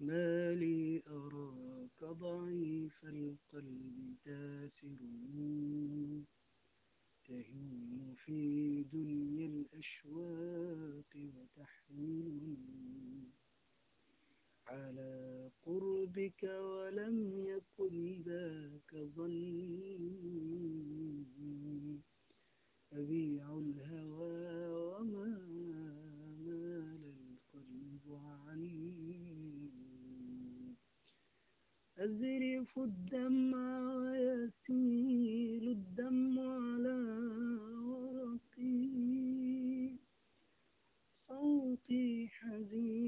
ما لي أراك ضعيف القلب تاسر تهيم في دنيا الأشواق وتحملني على قربك ولم يكن ذاك ظني. أبيع الهوى وما مال القلب عني. يزرف الدم ويسيل الدم على ورقي. صوتي حزين.